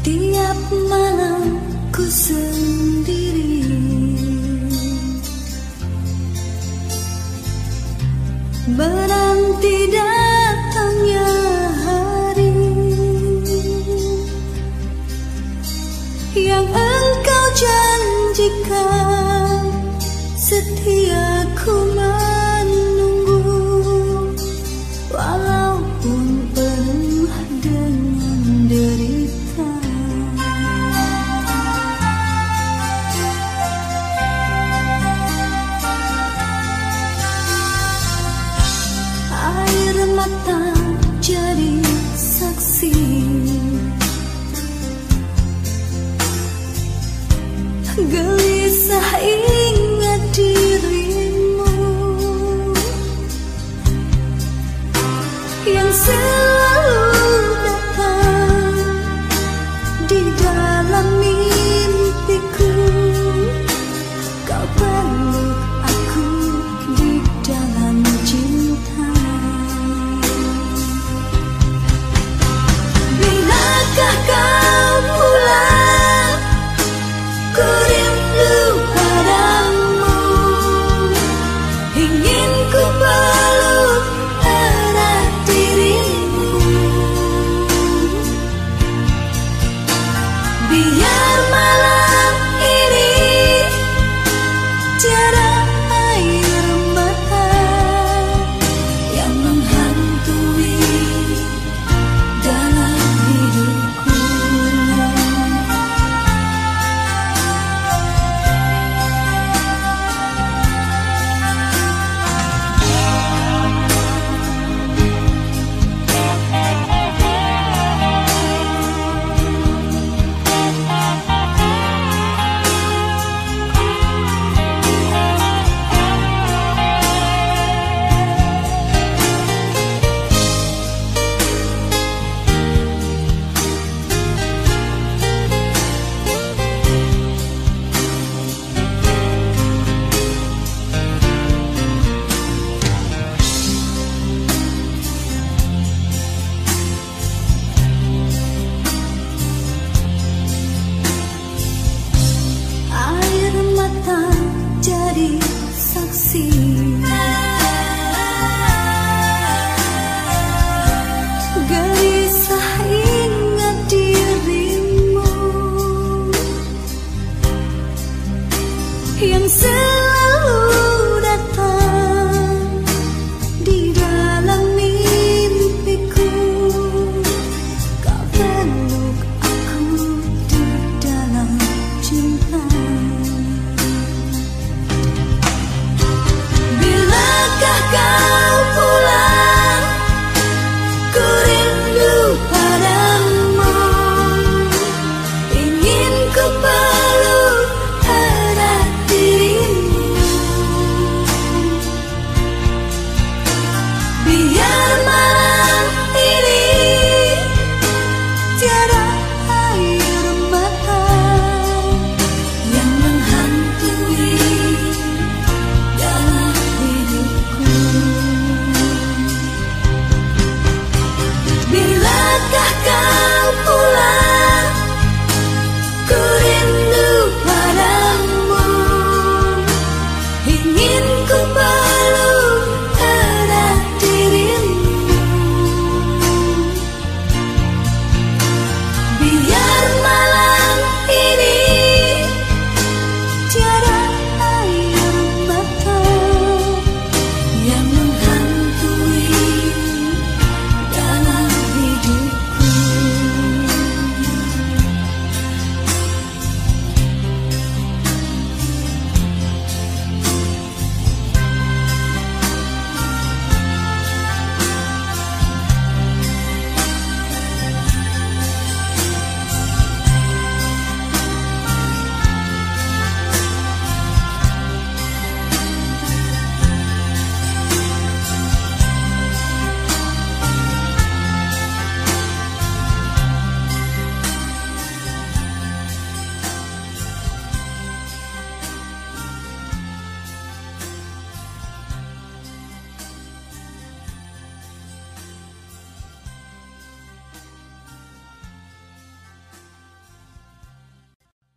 Tiap malam ku sendiri. Menanti datangnya hari Yang engkau janjikan Setia ku Mama. succeed